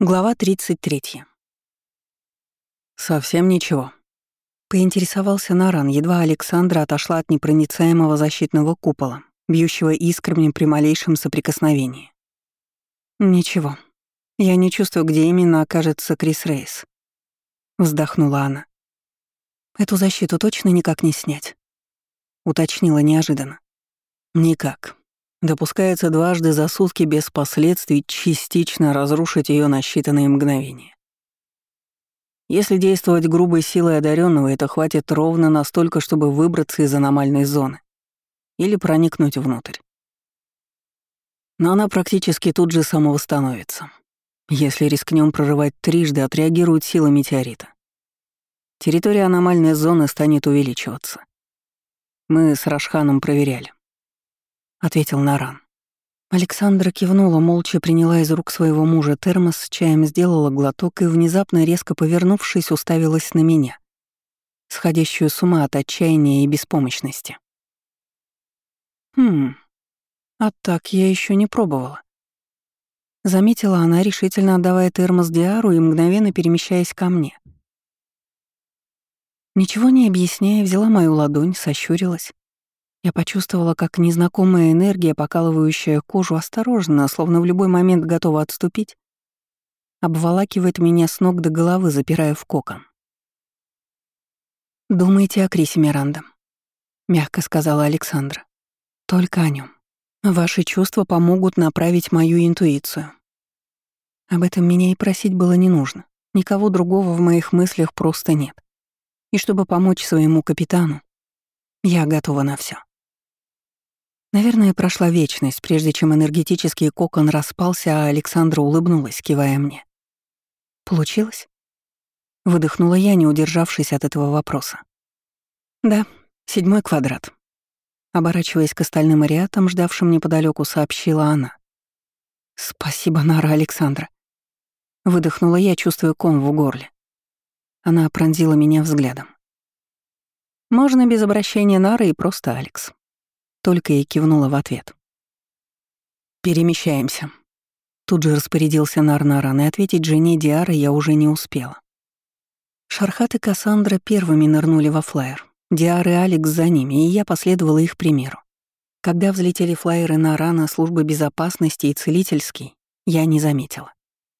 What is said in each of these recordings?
Глава 33. «Совсем ничего», — поинтересовался Наран, едва Александра отошла от непроницаемого защитного купола, бьющего искрами при малейшем соприкосновении. «Ничего. Я не чувствую, где именно окажется Крис Рейс», — вздохнула она. «Эту защиту точно никак не снять», — уточнила неожиданно. «Никак. Допускается дважды за сутки без последствий частично разрушить ее на считанные мгновения. Если действовать грубой силой одаренного, это хватит ровно настолько, чтобы выбраться из аномальной зоны или проникнуть внутрь. Но она практически тут же самовосстановится. Если рискнем прорывать трижды, отреагирует сила метеорита. Территория аномальной зоны станет увеличиваться. Мы с Рашханом проверяли. — ответил Наран. Александра кивнула, молча приняла из рук своего мужа термос с чаем, сделала глоток и, внезапно резко повернувшись, уставилась на меня, сходящую с ума от отчаяния и беспомощности. «Хм, а так я еще не пробовала». Заметила она, решительно отдавая термос Диару и мгновенно перемещаясь ко мне. Ничего не объясняя, взяла мою ладонь, сощурилась я почувствовала, как незнакомая энергия, покалывающая кожу осторожно, словно в любой момент готова отступить, обволакивает меня с ног до головы, запирая в кокон. «Думайте о Крисе Миранда», — мягко сказала Александра. «Только о нем. Ваши чувства помогут направить мою интуицию. Об этом меня и просить было не нужно. Никого другого в моих мыслях просто нет. И чтобы помочь своему капитану, я готова на все. Наверное, прошла вечность, прежде чем энергетический кокон распался, а Александра улыбнулась, кивая мне. «Получилось?» Выдохнула я, не удержавшись от этого вопроса. «Да, седьмой квадрат». Оборачиваясь к остальным ариатам, ждавшим неподалеку, сообщила она. «Спасибо, Нара Александра». Выдохнула я, чувствуя ком в горле. Она пронзила меня взглядом. «Можно без обращения Нары и просто Алекс», только и кивнула в ответ. «Перемещаемся». Тут же распорядился Нарнаран, и ответить жене Диары я уже не успела. Шархат и Кассандра первыми нырнули во флайер. Диар и Алекс за ними, и я последовала их примеру. Когда взлетели флайеры Нарана, службы безопасности и целительский, я не заметила.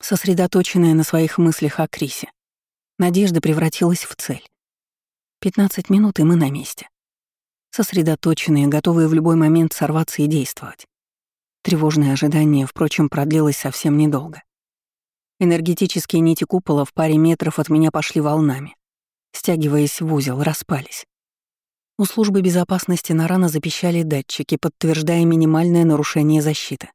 Сосредоточенная на своих мыслях о Крисе. Надежда превратилась в цель. 15 минут, и мы на месте сосредоточенные, готовые в любой момент сорваться и действовать. Тревожное ожидание, впрочем, продлилось совсем недолго. Энергетические нити купола в паре метров от меня пошли волнами. Стягиваясь в узел, распались. У службы безопасности на рано запищали датчики, подтверждая минимальное нарушение защиты.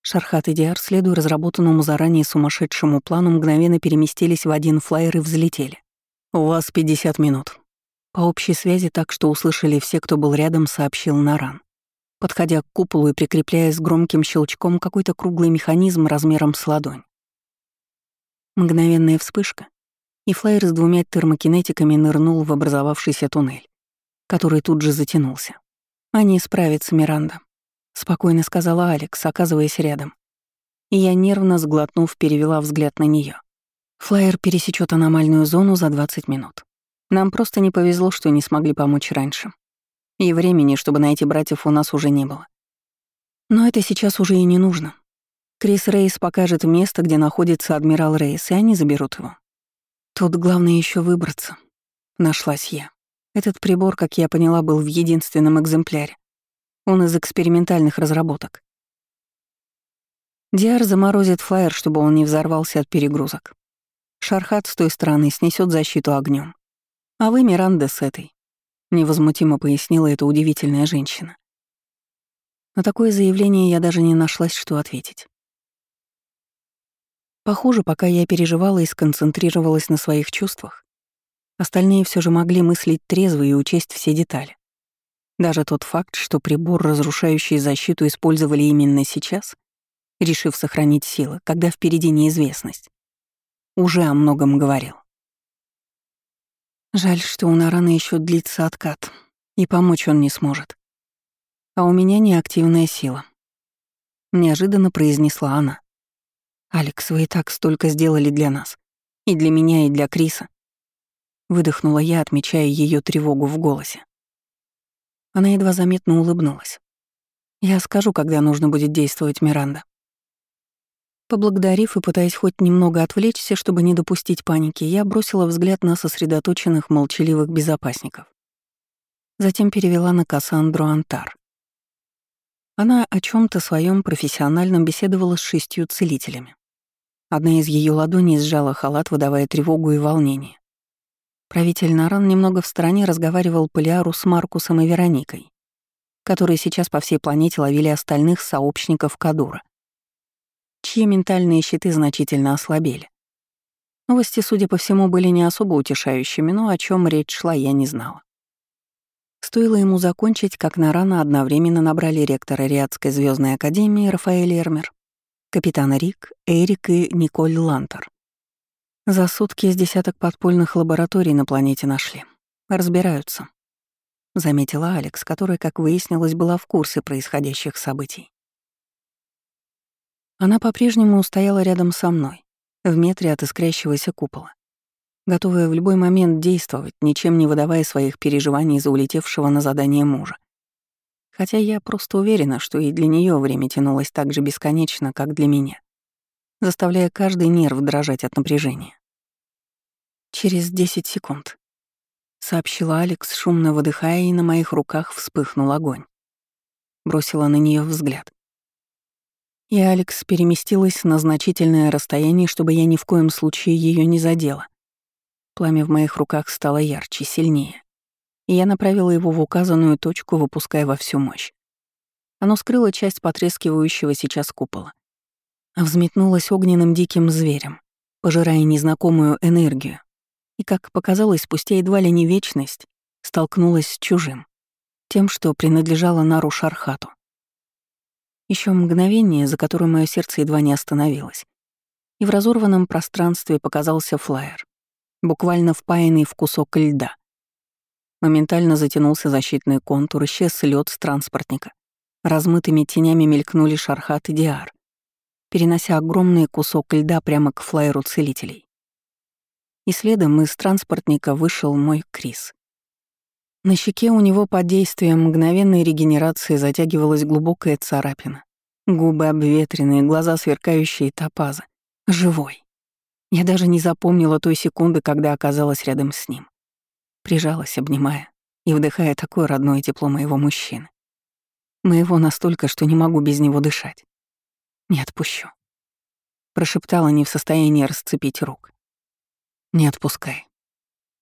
Шархат и Диар, следуя разработанному заранее сумасшедшему плану, мгновенно переместились в один флайер и взлетели. «У вас 50 минут», по общей связи так, что услышали все, кто был рядом, сообщил Наран. Подходя к куполу и прикрепляя с громким щелчком какой-то круглый механизм размером с ладонь. Мгновенная вспышка, и флайер с двумя термокинетиками нырнул в образовавшийся туннель, который тут же затянулся. «Они справятся, Миранда», — спокойно сказала Алекс, оказываясь рядом. И я, нервно сглотнув, перевела взгляд на нее. Флайер пересечет аномальную зону за 20 минут. Нам просто не повезло, что не смогли помочь раньше. И времени, чтобы найти братьев, у нас уже не было. Но это сейчас уже и не нужно. Крис Рейс покажет место, где находится адмирал Рейс, и они заберут его. Тут главное еще выбраться. Нашлась я. Этот прибор, как я поняла, был в единственном экземпляре. Он из экспериментальных разработок. Диар заморозит флайер, чтобы он не взорвался от перегрузок. Шархат с той стороны снесет защиту огнем. «А вы Миранда с этой», — невозмутимо пояснила эта удивительная женщина. На такое заявление я даже не нашлась, что ответить. Похоже, пока я переживала и сконцентрировалась на своих чувствах, остальные все же могли мыслить трезво и учесть все детали. Даже тот факт, что прибор, разрушающий защиту, использовали именно сейчас, решив сохранить силы, когда впереди неизвестность, уже о многом говорил. Жаль, что у Нарана еще длится откат, и помочь он не сможет. А у меня неактивная сила. Неожиданно произнесла она. «Алекс, вы и так столько сделали для нас. И для меня, и для Криса». Выдохнула я, отмечая ее тревогу в голосе. Она едва заметно улыбнулась. «Я скажу, когда нужно будет действовать, Миранда». Поблагодарив и пытаясь хоть немного отвлечься, чтобы не допустить паники, я бросила взгляд на сосредоточенных, молчаливых безопасников. Затем перевела на Кассандру Антар. Она о чем то своем профессиональном беседовала с шестью целителями. Одна из ее ладоней сжала халат, выдавая тревогу и волнение. Правитель Наран немного в стороне разговаривал Полиару с Маркусом и Вероникой, которые сейчас по всей планете ловили остальных сообщников Кадура чьи ментальные щиты значительно ослабели. Новости, судя по всему, были не особо утешающими, но о чем речь шла, я не знала. Стоило ему закончить, как на рано одновременно набрали ректора Риадской звездной академии Рафаэль Эрмер, капитана Рик, Эрик и Николь Лантер. За сутки из десяток подпольных лабораторий на планете нашли. Разбираются. Заметила Алекс, которая, как выяснилось, была в курсе происходящих событий. Она по-прежнему стояла рядом со мной, в метре от искрящегося купола, готовая в любой момент действовать, ничем не выдавая своих переживаний за улетевшего на задание мужа. Хотя я просто уверена, что и для нее время тянулось так же бесконечно, как для меня, заставляя каждый нерв дрожать от напряжения. «Через десять секунд», — сообщила Алекс, шумно выдыхая, и на моих руках вспыхнул огонь. Бросила на нее взгляд и Алекс переместилась на значительное расстояние, чтобы я ни в коем случае ее не задела. Пламя в моих руках стало ярче, сильнее, и я направила его в указанную точку, выпуская во всю мощь. Оно скрыло часть потрескивающего сейчас купола. Взметнулось огненным диким зверем, пожирая незнакомую энергию, и, как показалось, спустя едва ли не вечность, столкнулась с чужим, тем, что принадлежало Нару Шархату. Еще мгновение, за которым мое сердце едва не остановилось. И в разорванном пространстве показался флайер, буквально впаянный в кусок льда. Моментально затянулся защитный контур, исчез лед с транспортника. Размытыми тенями мелькнули Шархат и Диар, перенося огромный кусок льда прямо к флайеру целителей. И следом из транспортника вышел мой Крис. На щеке у него под действием мгновенной регенерации затягивалась глубокая царапина. Губы обветренные, глаза сверкающие топазы. Живой. Я даже не запомнила той секунды, когда оказалась рядом с ним. Прижалась, обнимая и вдыхая такое родное тепло моего мужчины. Моего настолько, что не могу без него дышать. Не отпущу. Прошептала, не в состоянии расцепить рук. Не отпускай.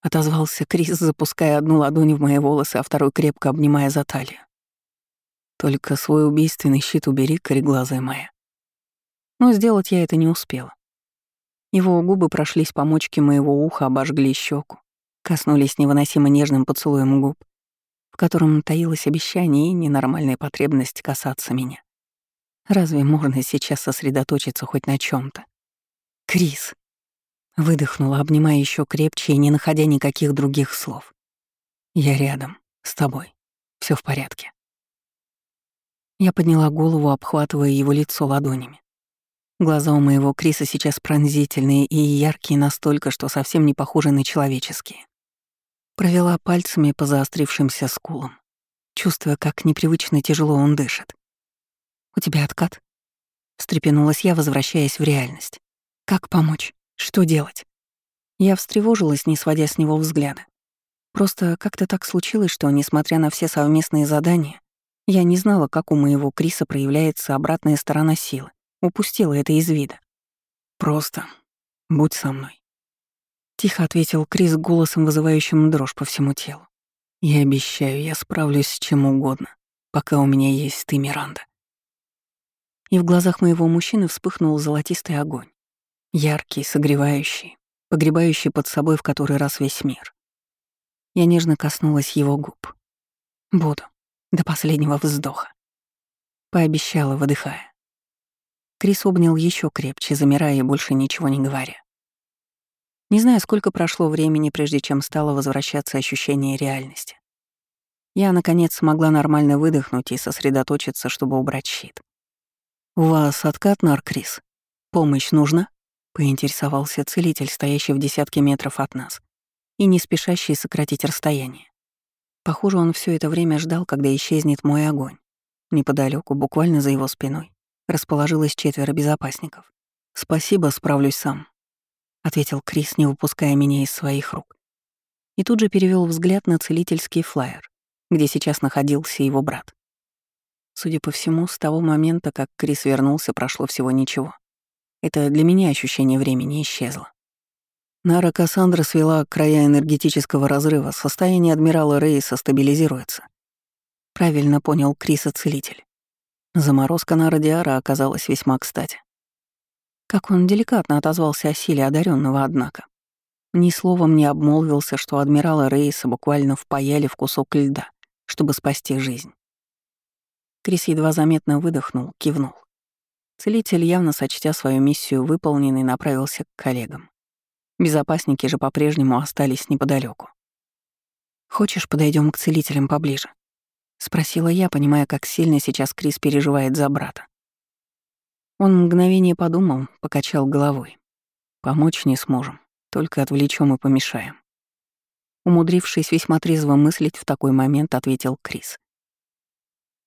Отозвался Крис, запуская одну ладонь в мои волосы, а второй крепко обнимая за талию. Только свой убийственный щит убери, кореглазая моя. Но сделать я это не успела. Его губы прошлись по мочке моего уха, обожгли щеку, коснулись невыносимо нежным поцелуем губ, в котором таилось обещание и ненормальная потребность касаться меня. Разве можно сейчас сосредоточиться хоть на чем то Крис. Выдохнула, обнимая еще крепче и не находя никаких других слов. «Я рядом, с тобой. Все в порядке». Я подняла голову, обхватывая его лицо ладонями. Глаза у моего Криса сейчас пронзительные и яркие настолько, что совсем не похожи на человеческие. Провела пальцами по заострившимся скулам, чувствуя, как непривычно тяжело он дышит. «У тебя откат?» Встрепенулась я, возвращаясь в реальность. «Как помочь?» Что делать? Я встревожилась, не сводя с него взгляда. Просто как-то так случилось, что, несмотря на все совместные задания, я не знала, как у моего Криса проявляется обратная сторона силы. Упустила это из вида. «Просто будь со мной», — тихо ответил Крис голосом, вызывающим дрожь по всему телу. «Я обещаю, я справлюсь с чем угодно, пока у меня есть ты, Миранда». И в глазах моего мужчины вспыхнул золотистый огонь. Яркий, согревающий, погребающий под собой в который раз весь мир. Я нежно коснулась его губ. Буду. До последнего вздоха. Пообещала, выдыхая. Крис обнял еще крепче, замирая и больше ничего не говоря. Не знаю, сколько прошло времени, прежде чем стало возвращаться ощущение реальности. Я, наконец, смогла нормально выдохнуть и сосредоточиться, чтобы убрать щит. «У вас откат, Нар Крис?» «Помощь нужна?» — поинтересовался целитель, стоящий в десятке метров от нас и не спешащий сократить расстояние. Похоже, он все это время ждал, когда исчезнет мой огонь. Неподалеку, буквально за его спиной, расположилось четверо безопасников. «Спасибо, справлюсь сам», — ответил Крис, не выпуская меня из своих рук. И тут же перевел взгляд на целительский флайер, где сейчас находился его брат. Судя по всему, с того момента, как Крис вернулся, прошло всего ничего. Это для меня ощущение времени исчезло. Нара Кассандра свела края энергетического разрыва, состояние адмирала Рейса стабилизируется. Правильно понял Криса-целитель. Заморозка на радиара оказалась весьма кстати. Как он деликатно отозвался о силе одаренного, однако. Ни словом не обмолвился, что адмирала Рейса буквально впаяли в кусок льда, чтобы спасти жизнь. Крис едва заметно выдохнул, кивнул. Целитель, явно сочтя свою миссию выполненной, направился к коллегам. Безопасники же по-прежнему остались неподалеку. «Хочешь, подойдем к целителям поближе?» — спросила я, понимая, как сильно сейчас Крис переживает за брата. Он мгновение подумал, покачал головой. «Помочь не сможем, только отвлечем и помешаем». Умудрившись весьма трезво мыслить в такой момент, ответил Крис.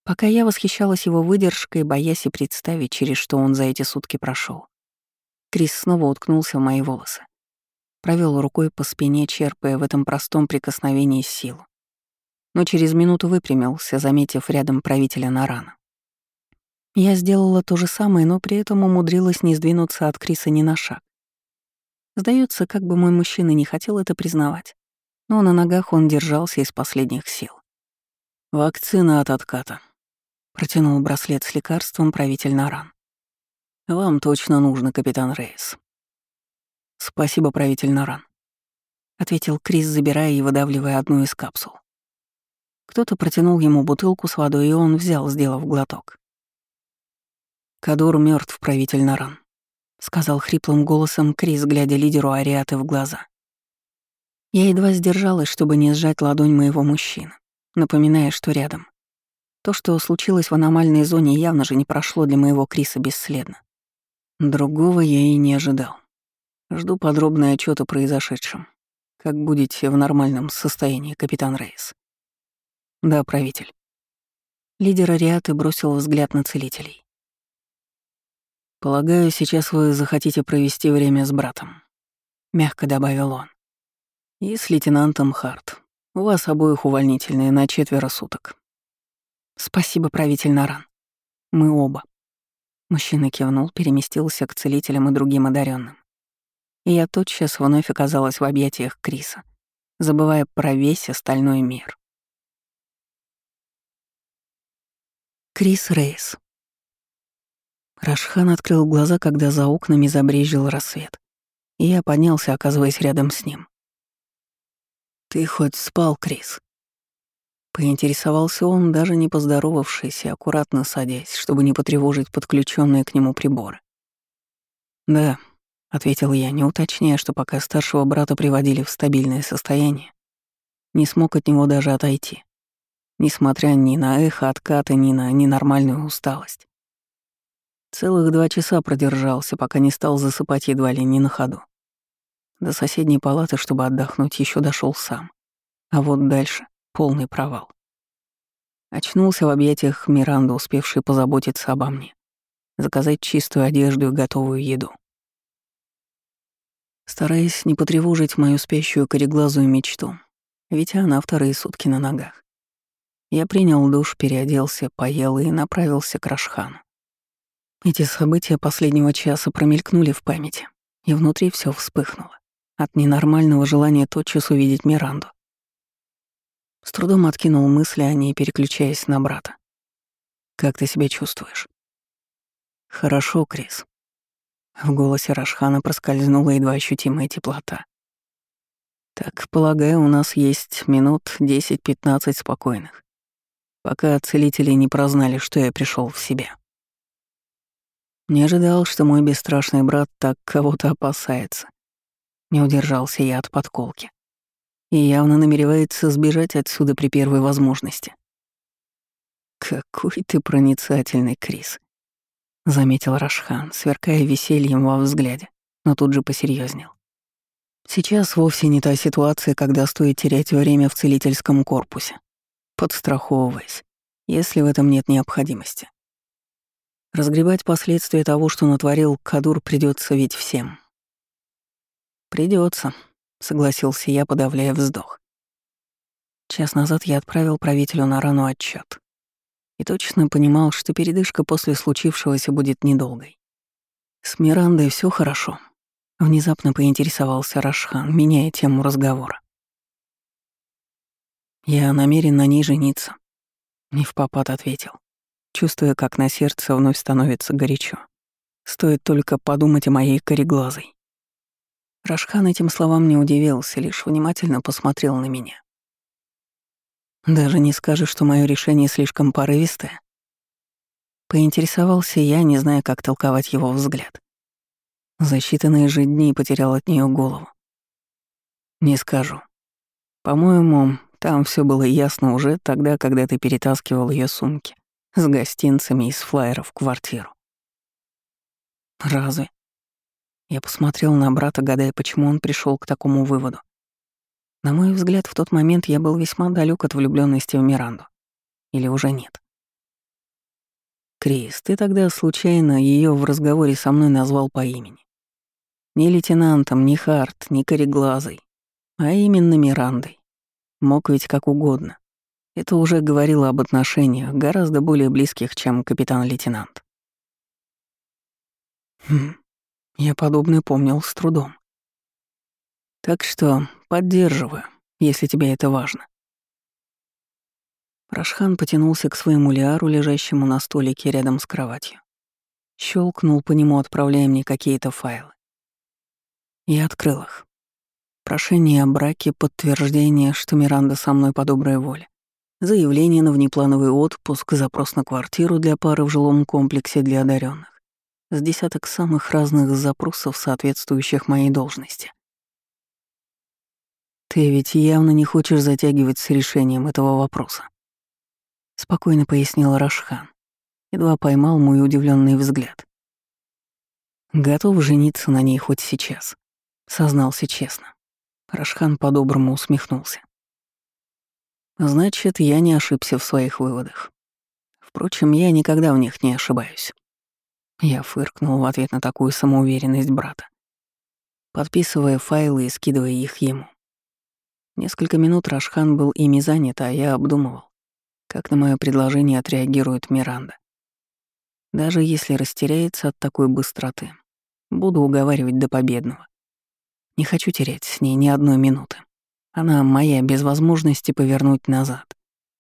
Пока я восхищалась его выдержкой, боясь и представить, через что он за эти сутки прошел. Крис снова уткнулся в мои волосы провел рукой по спине, черпая в этом простом прикосновении силу. Но через минуту выпрямился, заметив рядом правителя Нарана. Я сделала то же самое, но при этом умудрилась не сдвинуться от Криса ни на шаг. Сдается, как бы мой мужчина не хотел это признавать, но на ногах он держался из последних сил. «Вакцина от отката», — протянул браслет с лекарством правитель Наран. «Вам точно нужно, капитан Рейс. «Спасибо, правитель Наран», — ответил Крис, забирая и выдавливая одну из капсул. Кто-то протянул ему бутылку с водой, и он взял, сделав глоток. «Кадур мертв, правитель Наран», — сказал хриплым голосом Крис, глядя лидеру Ариаты в глаза. Я едва сдержалась, чтобы не сжать ладонь моего мужчины, напоминая, что рядом. То, что случилось в аномальной зоне, явно же не прошло для моего Криса бесследно. Другого я и не ожидал. Жду подробный отчет о произошедшем. Как будете в нормальном состоянии, капитан Рейс? Да, правитель. Лидер Ариаты бросил взгляд на целителей. «Полагаю, сейчас вы захотите провести время с братом», — мягко добавил он. «И с лейтенантом Харт. У вас обоих увольнительные на четверо суток». «Спасибо, правитель Наран. Мы оба». Мужчина кивнул, переместился к целителям и другим одаренным и я тотчас вновь оказалась в объятиях Криса, забывая про весь остальной мир. Крис Рейс. Рашхан открыл глаза, когда за окнами забрежил рассвет, и я поднялся, оказываясь рядом с ним. «Ты хоть спал, Крис?» Поинтересовался он, даже не поздоровавшись и аккуратно садясь, чтобы не потревожить подключенные к нему приборы. «Да», ответил я, не уточняя, что пока старшего брата приводили в стабильное состояние, не смог от него даже отойти, несмотря ни на эхо отката, ни на ненормальную усталость. Целых два часа продержался, пока не стал засыпать едва ли не на ходу. До соседней палаты, чтобы отдохнуть, еще дошел сам. А вот дальше — полный провал. Очнулся в объятиях Миранды, успевшей позаботиться обо мне, заказать чистую одежду и готовую еду. Стараясь не потревожить мою спящую кореглазую мечту, ведь она вторые сутки на ногах. Я принял душ, переоделся, поел и направился к Рашхану. Эти события последнего часа промелькнули в памяти, и внутри все вспыхнуло от ненормального желания тотчас увидеть Миранду. С трудом откинул мысли о ней, переключаясь на брата. «Как ты себя чувствуешь?» «Хорошо, Крис», в голосе Рашхана проскользнула едва ощутимая теплота. «Так, полагаю, у нас есть минут 10-15 спокойных, пока целители не прознали, что я пришел в себя». Не ожидал, что мой бесстрашный брат так кого-то опасается. Не удержался я от подколки. И явно намеревается сбежать отсюда при первой возможности. «Какой ты проницательный, Крис», — заметил Рашхан, сверкая весельем во взгляде, но тут же посерьезнел. «Сейчас вовсе не та ситуация, когда стоит терять время в целительском корпусе, подстраховываясь, если в этом нет необходимости. Разгребать последствия того, что натворил Кадур, придется ведь всем. Придется, согласился я, подавляя вздох. Час назад я отправил правителю на рану отчет и точно понимал, что передышка после случившегося будет недолгой. С Мирандой все хорошо. Внезапно поинтересовался Рашхан, меняя тему разговора. «Я намерен на ней жениться», — не ответил чувствуя, как на сердце вновь становится горячо. Стоит только подумать о моей кореглазой. Рашхан этим словам не удивился, лишь внимательно посмотрел на меня. «Даже не скажешь, что мое решение слишком порывистое?» Поинтересовался я, не зная, как толковать его взгляд. За считанные же дни потерял от нее голову. «Не скажу. По-моему, там все было ясно уже тогда, когда ты перетаскивал ее сумки с гостинцами из флайеров в квартиру. Разве? Я посмотрел на брата, гадая, почему он пришел к такому выводу. На мой взгляд, в тот момент я был весьма далек от влюбленности в Миранду. Или уже нет? Крис, ты тогда случайно ее в разговоре со мной назвал по имени. Не лейтенантом, не Харт, не Кореглазой, а именно Мирандой. Мог ведь как угодно. Это уже говорило об отношениях, гораздо более близких, чем капитан-лейтенант. Хм, я подобное помнил с трудом. Так что поддерживаю, если тебе это важно. Рашхан потянулся к своему лиару, лежащему на столике рядом с кроватью. Щелкнул по нему, отправляя мне какие-то файлы. Я открыл их. Прошение о браке, подтверждение, что Миранда со мной по доброй воле заявление на внеплановый отпуск, запрос на квартиру для пары в жилом комплексе для одаренных, с десяток самых разных запросов, соответствующих моей должности. «Ты ведь явно не хочешь затягивать с решением этого вопроса», — спокойно пояснил Рашхан, едва поймал мой удивленный взгляд. «Готов жениться на ней хоть сейчас», — сознался честно. Рашхан по-доброму усмехнулся. Значит, я не ошибся в своих выводах. Впрочем, я никогда в них не ошибаюсь. Я фыркнул в ответ на такую самоуверенность брата, подписывая файлы и скидывая их ему. Несколько минут Рашхан был ими занят, а я обдумывал, как на мое предложение отреагирует Миранда. Даже если растеряется от такой быстроты, буду уговаривать до победного. Не хочу терять с ней ни одной минуты. Она моя, без возможности повернуть назад.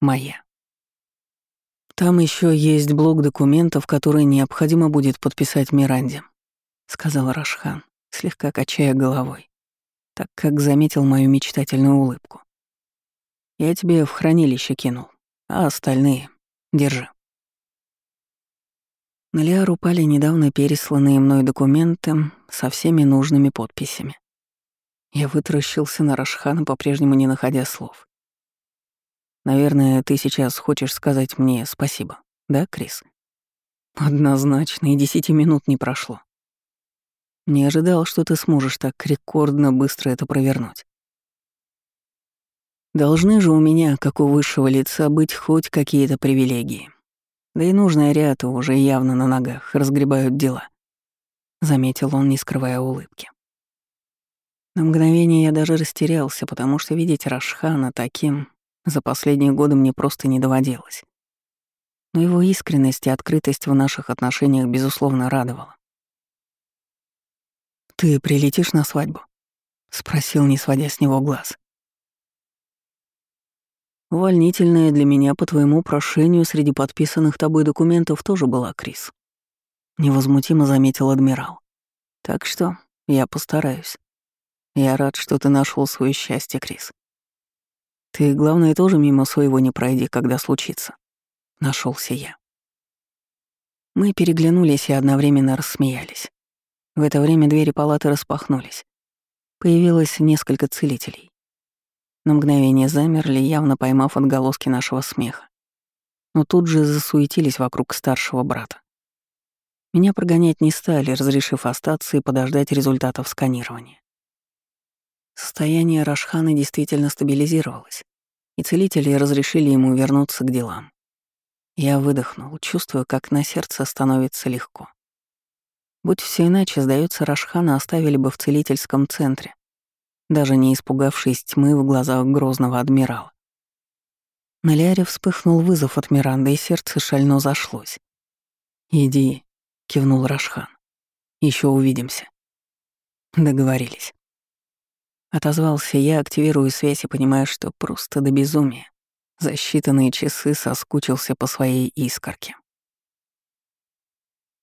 Моя. Там еще есть блок документов, которые необходимо будет подписать Миранде, сказал Рашхан, слегка качая головой, так как заметил мою мечтательную улыбку. Я тебе в хранилище кинул, а остальные держи. На Лиар упали недавно пересланные мной документы со всеми нужными подписями. Я вытаращился на Рашхана, по-прежнему не находя слов. «Наверное, ты сейчас хочешь сказать мне спасибо, да, Крис?» «Однозначно, и десяти минут не прошло. Не ожидал, что ты сможешь так рекордно быстро это провернуть. Должны же у меня, как у высшего лица, быть хоть какие-то привилегии. Да и нужные ряды уже явно на ногах разгребают дела», — заметил он, не скрывая улыбки. На мгновение я даже растерялся, потому что видеть Рашхана таким за последние годы мне просто не доводилось. Но его искренность и открытость в наших отношениях, безусловно, радовала. «Ты прилетишь на свадьбу?» — спросил, не сводя с него глаз. Увольнительная для меня по твоему прошению среди подписанных тобой документов тоже была, Крис. Невозмутимо заметил адмирал. Так что я постараюсь. Я рад, что ты нашел свое счастье, Крис. Ты, главное, тоже мимо своего не пройди, когда случится. Нашелся я. Мы переглянулись и одновременно рассмеялись. В это время двери палаты распахнулись. Появилось несколько целителей. На мгновение замерли, явно поймав отголоски нашего смеха. Но тут же засуетились вокруг старшего брата. Меня прогонять не стали, разрешив остаться и подождать результатов сканирования. Состояние Рашхана действительно стабилизировалось, и целители разрешили ему вернуться к делам. Я выдохнул, чувствуя, как на сердце становится легко. Будь все иначе, сдается, Рашхана оставили бы в целительском центре, даже не испугавшись тьмы в глазах грозного адмирала. На Ляре вспыхнул вызов от Миранды, и сердце шально зашлось. «Иди», — кивнул Рашхан. Еще увидимся». Договорились. Отозвался я, активирую связь и понимаю, что просто до безумия. За считанные часы соскучился по своей искорке.